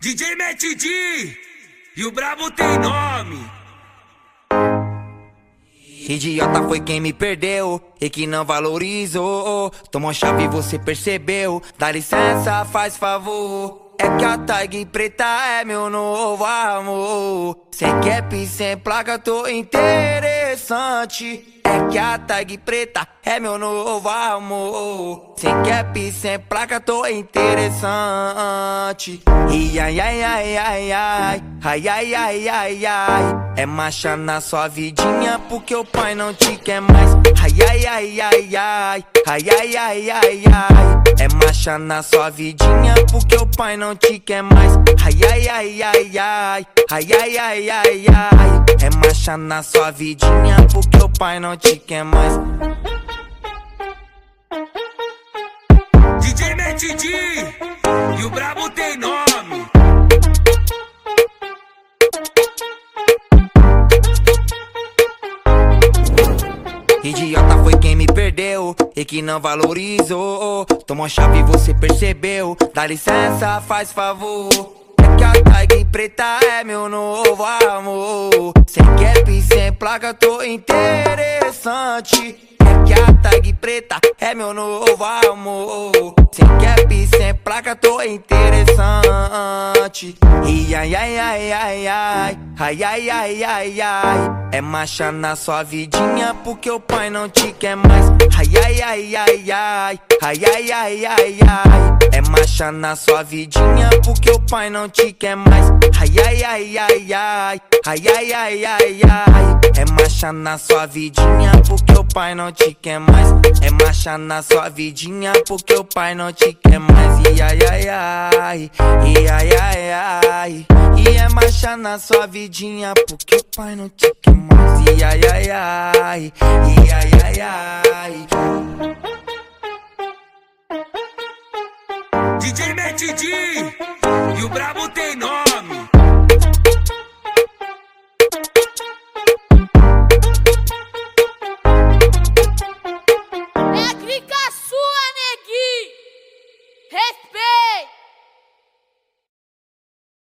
DJ Matt D e o brabo tem nome. Idiota foi quem me perdeu e que não valorizou. Tomou chave, você percebeu. Dá licença, faz favor. É que a tag preta é meu novo amor. Sem cap, sem placa, tô interessante. É que a tag preta é meu novo amor. Sem cap, sem placa, tô interessante. E ai ai ai ai ai, ai ai ai ai ai. É marcha na sua vidinha porque o pai não te quer mais. Ai ai ai ai ai, ai ai ai ai ai. É marcha na sua vidinha porque o pai não te quer mais. Ai ai ai ai ai, ai ai ai ai ai. É marcha na sua vidinha porque o pai não te quer mais. DJ Matt D e o brabo tem nome. Idiota foi quem me perdeu e que não valorizou. Tomou chave, você percebeu. Dá licença, faz favor. Tag preta é meu novo amor. Sem cap, sem placa, tô interessante. É que a tag preta é meu novo amor. Sem cap, sem placa, tô interessante. E ai ai ai ai ai, ai ai ai ai ai. É marcha na sua vidinha porque o pai não te quer mais. Ai ai ai ai ai, ai ai ai ai ai. É marcha na sua vidinha porque o pai não te quer mais. Ai ai ai ai ai, ai ai ai ai ai. É marcha na sua vidinha porque o pai não te quer mais. É marcha na sua vidinha porque o pai não te quer mais. E ai ai ai, e ai ai ai. E é marcha na sua vidinha porque o pai não te quer mais. E ai ai ai, e ai ai ai. DJ Matt e o brabo tem nome.